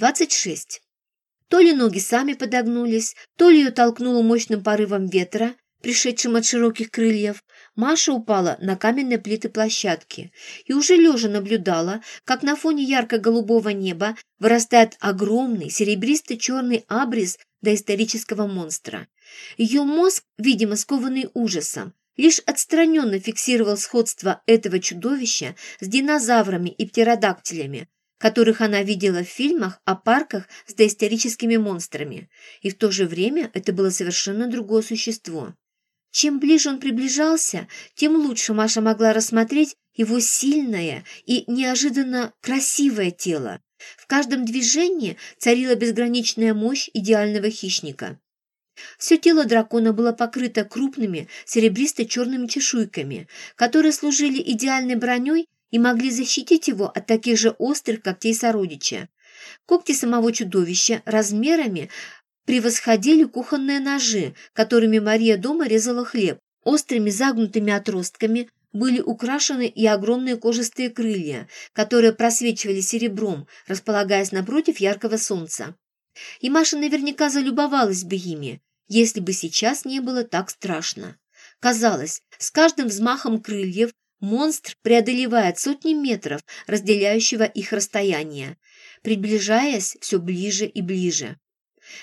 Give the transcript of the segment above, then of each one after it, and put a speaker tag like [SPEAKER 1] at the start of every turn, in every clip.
[SPEAKER 1] 26. То ли ноги сами подогнулись, то ли ее толкнуло мощным порывом ветра, пришедшим от широких крыльев, Маша упала на каменные плиты площадки и уже лежа наблюдала, как на фоне ярко-голубого неба вырастает огромный серебристо-черный абрис доисторического монстра. Ее мозг, видимо, скованный ужасом, лишь отстраненно фиксировал сходство этого чудовища с динозаврами и птеродактилями, которых она видела в фильмах о парках с доисторическими монстрами, и в то же время это было совершенно другое существо. Чем ближе он приближался, тем лучше Маша могла рассмотреть его сильное и неожиданно красивое тело. В каждом движении царила безграничная мощь идеального хищника. Все тело дракона было покрыто крупными серебристо-черными чешуйками, которые служили идеальной броней и могли защитить его от таких же острых когтей сородича. Когти самого чудовища размерами превосходили кухонные ножи, которыми Мария дома резала хлеб. Острыми загнутыми отростками были украшены и огромные кожистые крылья, которые просвечивали серебром, располагаясь напротив яркого солнца. И Маша наверняка залюбовалась бы ими, если бы сейчас не было так страшно. Казалось, с каждым взмахом крыльев Монстр преодолевает сотни метров, разделяющего их расстояние, приближаясь все ближе и ближе.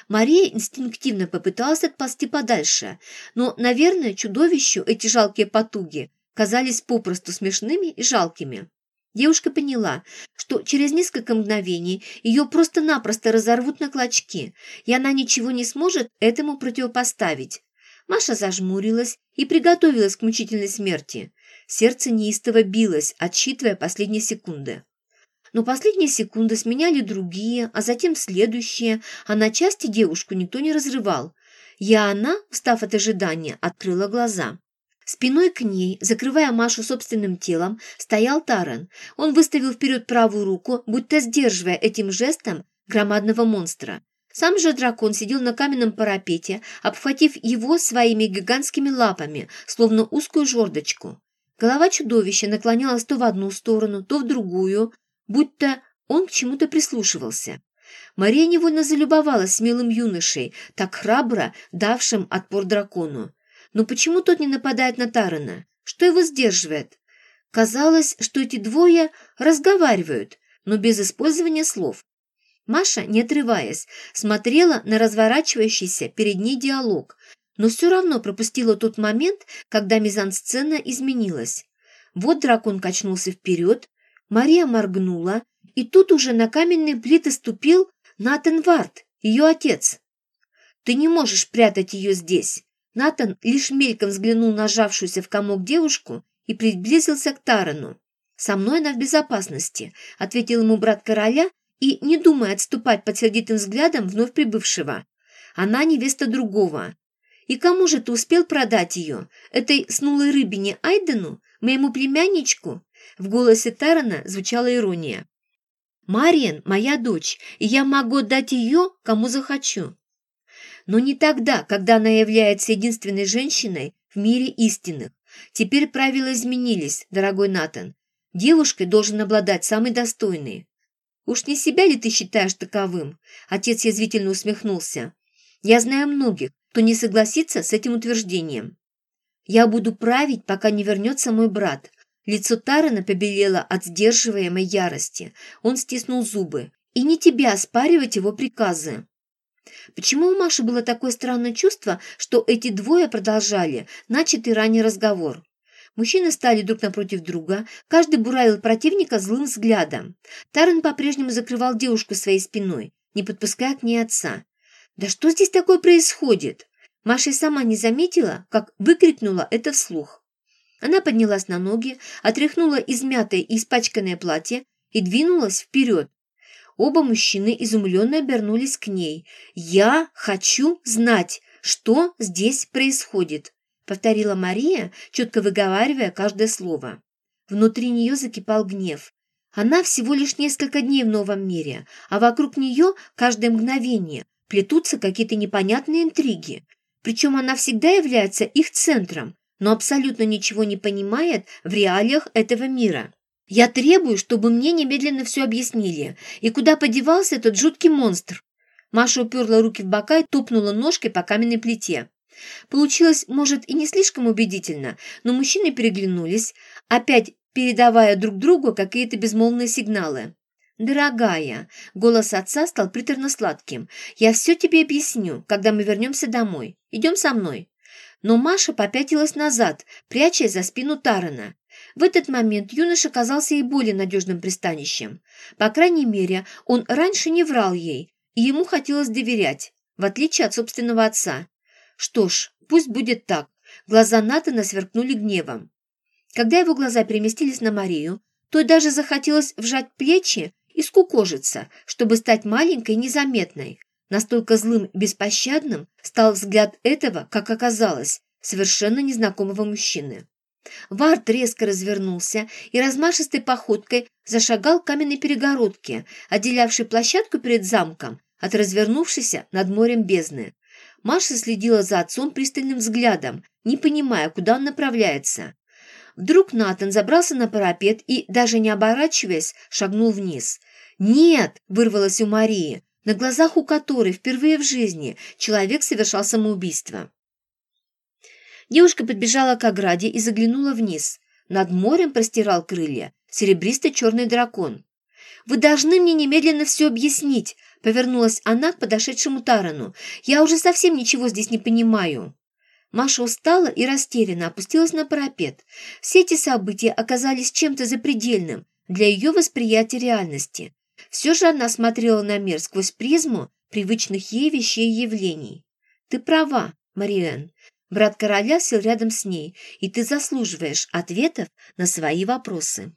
[SPEAKER 1] Мария инстинктивно попыталась отползти подальше, но, наверное, чудовищу эти жалкие потуги казались попросту смешными и жалкими. Девушка поняла, что через несколько мгновений ее просто-напросто разорвут на клочки, и она ничего не сможет этому противопоставить. Маша зажмурилась и приготовилась к мучительной смерти. Сердце неистово билось, отсчитывая последние секунды. Но последние секунды сменяли другие, а затем следующие, а на части девушку никто не разрывал. Я она, устав от ожидания, открыла глаза. Спиной к ней, закрывая Машу собственным телом, стоял Таран. Он выставил вперед правую руку, будто сдерживая этим жестом громадного монстра. Сам же дракон сидел на каменном парапете, обхватив его своими гигантскими лапами, словно узкую жердочку. Голова чудовища наклонялась то в одну сторону, то в другую, будто он к чему-то прислушивался. Мария невольно залюбовалась смелым юношей, так храбро давшим отпор дракону. Но почему тот не нападает на Тарана? Что его сдерживает? Казалось, что эти двое разговаривают, но без использования слов. Маша, не отрываясь, смотрела на разворачивающийся перед ней диалог, но все равно пропустила тот момент, когда мизансцена изменилась. Вот дракон качнулся вперед, Мария моргнула, и тут уже на каменные плиты ступил Натан Варт, ее отец. «Ты не можешь прятать ее здесь!» Натан лишь мельком взглянул на сжавшуюся в комок девушку и приблизился к Тарану. «Со мной она в безопасности», — ответил ему брат короля и, не думая отступать под сердитым взглядом вновь прибывшего. «Она невеста другого. И кому же ты успел продать ее? Этой снулой рыбине Айдену? Моему племянничку?» В голосе Тарана звучала ирония. «Мариен – моя дочь, и я могу отдать ее, кому захочу. Но не тогда, когда она является единственной женщиной в мире истинных. Теперь правила изменились, дорогой Натан. Девушкой должен обладать самый достойный. Уж не себя ли ты считаешь таковым? Отец язвительно усмехнулся. Я знаю многих, кто не согласится с этим утверждением. Я буду править, пока не вернется мой брат. Лицо Тарана побелело от сдерживаемой ярости. Он стиснул зубы. И не тебя оспаривать его приказы. Почему у Маши было такое странное чувство, что эти двое продолжали начатый ранний разговор? Мужчины стали друг напротив друга, каждый буравил противника злым взглядом. Таран по-прежнему закрывал девушку своей спиной, не подпуская к ней отца. «Да что здесь такое происходит?» Маша сама не заметила, как выкрикнула это вслух. Она поднялась на ноги, отряхнула измятое и испачканное платье и двинулась вперед. Оба мужчины изумленно обернулись к ней. «Я хочу знать, что здесь происходит», — повторила Мария, четко выговаривая каждое слово. Внутри нее закипал гнев. Она всего лишь несколько дней в новом мире, а вокруг нее каждое мгновение плетутся какие-то непонятные интриги. Причем она всегда является их центром, но абсолютно ничего не понимает в реалиях этого мира. Я требую, чтобы мне немедленно все объяснили. И куда подевался этот жуткий монстр?» Маша уперла руки в бока и топнула ножкой по каменной плите. Получилось, может, и не слишком убедительно, но мужчины переглянулись, опять передавая друг другу какие-то безмолвные сигналы. «Дорогая», — голос отца стал приторно-сладким, «я все тебе объясню, когда мы вернемся домой. Идем со мной». Но Маша попятилась назад, прячась за спину Тарана. В этот момент юноша казался ей более надежным пристанищем. По крайней мере, он раньше не врал ей, и ему хотелось доверять, в отличие от собственного отца. Что ж, пусть будет так. Глаза Натана сверкнули гневом. Когда его глаза переместились на Марию, то даже захотелось вжать плечи и скукожиться, чтобы стать маленькой и незаметной. Настолько злым и беспощадным стал взгляд этого, как оказалось, совершенно незнакомого мужчины. Вард резко развернулся и размашистой походкой зашагал к каменной перегородке, отделявшей площадку перед замком от развернувшейся над морем бездны. Маша следила за отцом пристальным взглядом, не понимая, куда он направляется. Вдруг Натан забрался на парапет и, даже не оборачиваясь, шагнул вниз. «Нет!» – вырвалось у Марии, на глазах у которой впервые в жизни человек совершал самоубийство. Девушка подбежала к ограде и заглянула вниз. Над морем простирал крылья серебристый черный дракон. «Вы должны мне немедленно все объяснить», — повернулась она к подошедшему Тарану. «Я уже совсем ничего здесь не понимаю». Маша устала и растерянно опустилась на парапет. Все эти события оказались чем-то запредельным для ее восприятия реальности. Все же она смотрела на мир сквозь призму привычных ей вещей и явлений. «Ты права, Мариэн. Брат короля сел рядом с ней, и ты заслуживаешь ответов на свои вопросы».